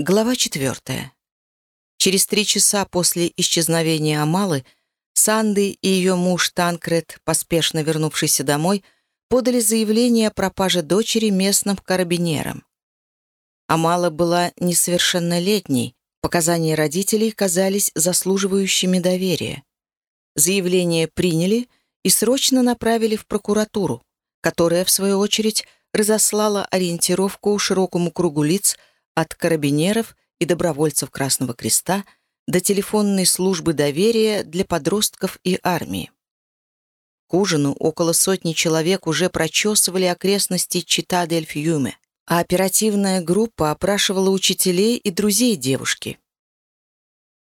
Глава четвертая. Через три часа после исчезновения Амалы Санды и ее муж Танкред, поспешно вернувшийся домой, подали заявление о пропаже дочери местным карабинерам. Амала была несовершеннолетней, показания родителей казались заслуживающими доверия. Заявление приняли и срочно направили в прокуратуру, которая, в свою очередь, разослала ориентировку широкому кругу лиц от карабинеров и добровольцев Красного Креста до телефонной службы доверия для подростков и армии. К ужину около сотни человек уже прочесывали окрестности Чита-дель-Фьюме, а оперативная группа опрашивала учителей и друзей девушки.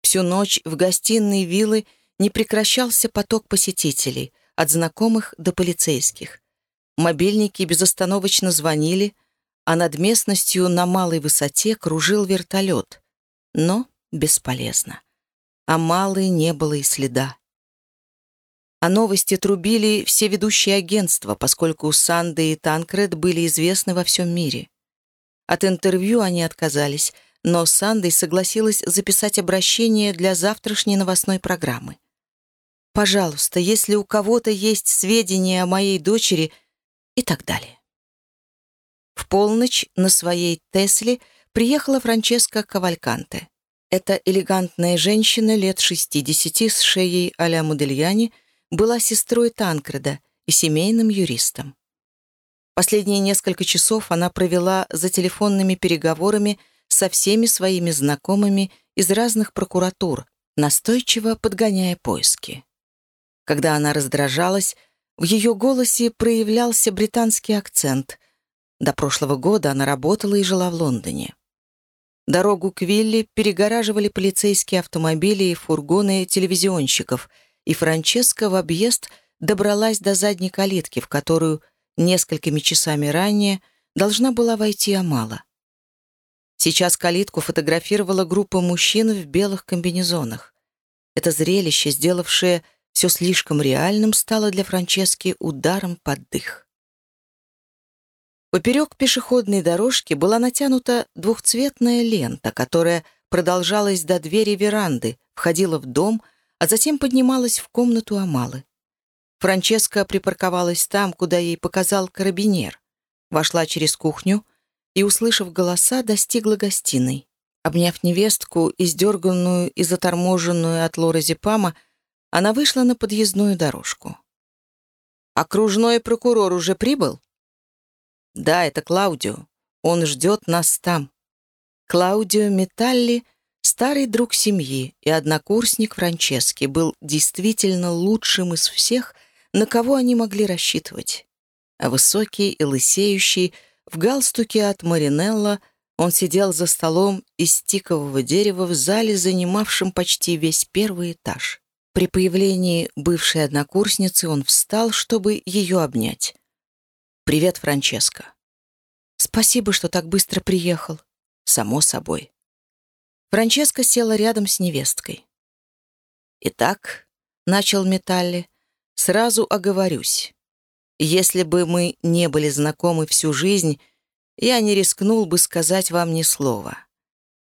Всю ночь в гостиной виллы не прекращался поток посетителей, от знакомых до полицейских. Мобильники безостановочно звонили, а над местностью на малой высоте кружил вертолет. Но бесполезно. А малой не было и следа. О новости трубили все ведущие агентства, поскольку Санды и Танкред были известны во всем мире. От интервью они отказались, но Сандой согласилась записать обращение для завтрашней новостной программы. «Пожалуйста, если у кого-то есть сведения о моей дочери и так далее. В полночь на своей Тесле приехала Франческа Кавальканте. Эта элегантная женщина лет 60 с шеей а-ля Модельяни была сестрой Танкреда и семейным юристом. Последние несколько часов она провела за телефонными переговорами со всеми своими знакомыми из разных прокуратур, настойчиво подгоняя поиски. Когда она раздражалась, в ее голосе проявлялся британский акцент. До прошлого года она работала и жила в Лондоне. Дорогу к Вилли перегораживали полицейские автомобили и фургоны телевизионщиков, и Франческа в объезд добралась до задней калитки, в которую несколькими часами ранее должна была войти Амала. Сейчас калитку фотографировала группа мужчин в белых комбинезонах. Это зрелище, сделавшее все слишком реальным стало для Франчески ударом под дых. Поперек пешеходной дорожки была натянута двухцветная лента, которая продолжалась до двери веранды, входила в дом, а затем поднималась в комнату Амалы. Франческа припарковалась там, куда ей показал карабинер, вошла через кухню и, услышав голоса, достигла гостиной. Обняв невестку, издерганную и заторможенную от лоразепама, она вышла на подъездную дорожку. «Окружной прокурор уже прибыл?» «Да, это Клаудио. Он ждет нас там». Клаудио Металли, старый друг семьи и однокурсник Франчески, был действительно лучшим из всех, на кого они могли рассчитывать. А высокий и лысеющий, в галстуке от Маринелла, он сидел за столом из тикового дерева в зале, занимавшем почти весь первый этаж. При появлении бывшей однокурсницы он встал, чтобы ее обнять. «Привет, Франческо». «Спасибо, что так быстро приехал». «Само собой». Франческа села рядом с невесткой. «Итак», — начал Металли, — «сразу оговорюсь. Если бы мы не были знакомы всю жизнь, я не рискнул бы сказать вам ни слова.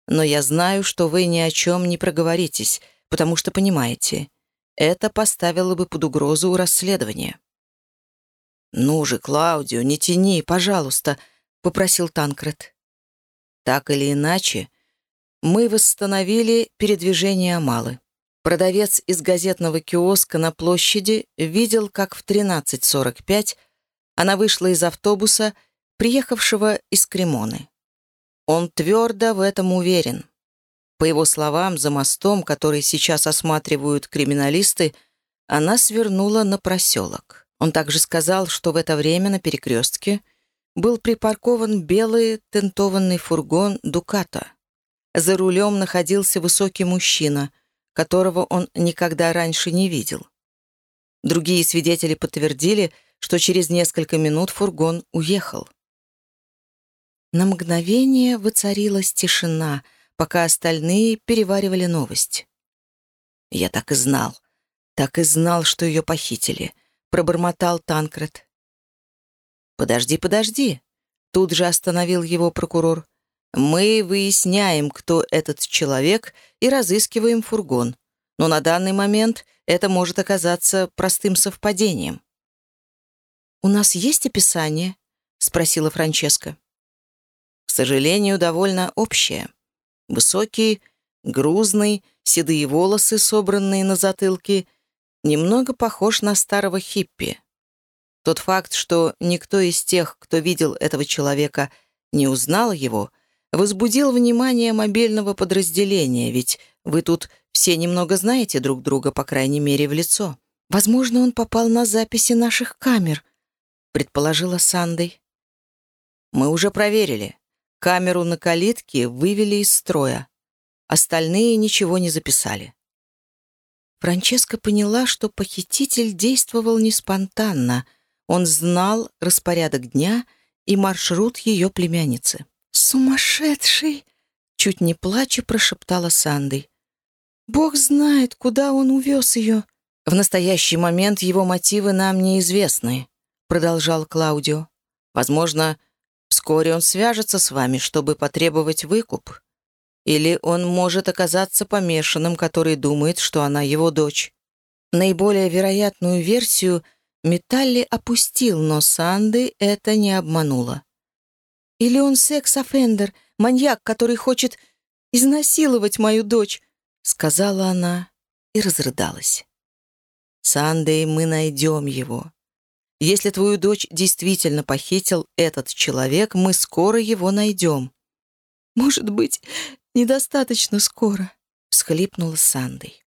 Но я знаю, что вы ни о чем не проговоритесь, потому что понимаете, это поставило бы под угрозу расследование. «Ну же, Клаудио, не тяни, пожалуйста», — попросил Танкред. Так или иначе, мы восстановили передвижение Амалы. Продавец из газетного киоска на площади видел, как в 13.45 она вышла из автобуса, приехавшего из Кремоны. Он твердо в этом уверен. По его словам, за мостом, который сейчас осматривают криминалисты, она свернула на проселок. Он также сказал, что в это время на перекрестке был припаркован белый тентованный фургон «Дуката». За рулем находился высокий мужчина, которого он никогда раньше не видел. Другие свидетели подтвердили, что через несколько минут фургон уехал. На мгновение воцарилась тишина — пока остальные переваривали новость. «Я так и знал, так и знал, что ее похитили», — пробормотал Танкред. «Подожди, подожди», — тут же остановил его прокурор. Мы выясняем, кто этот человек, и разыскиваем фургон. Но на данный момент это может оказаться простым совпадением. «У нас есть описание?» — спросила Франческа. К сожалению, довольно общее. Высокий, грузный, седые волосы, собранные на затылке, немного похож на старого хиппи. Тот факт, что никто из тех, кто видел этого человека, не узнал его, возбудил внимание мобильного подразделения, ведь вы тут все немного знаете друг друга, по крайней мере, в лицо. Возможно, он попал на записи наших камер, предположила Сандой. Мы уже проверили. Камеру на калитке вывели из строя. Остальные ничего не записали. Франческа поняла, что похититель действовал не спонтанно. Он знал распорядок дня и маршрут ее племянницы. «Сумасшедший!» — чуть не плача прошептала Сандой. «Бог знает, куда он увез ее». «В настоящий момент его мотивы нам неизвестны», — продолжал Клаудио. «Возможно, вскоре он свяжется с вами, чтобы потребовать выкуп. Или он может оказаться помешанным, который думает, что она его дочь. Наиболее вероятную версию Металли опустил, но Санды это не обмануло. «Или он секс-офендер, маньяк, который хочет изнасиловать мою дочь», сказала она и разрыдалась. «Сандей, мы найдем его. Если твою дочь действительно похитил этот человек, мы скоро его найдем». «Может быть, недостаточно скоро», — всхлипнула Сандой.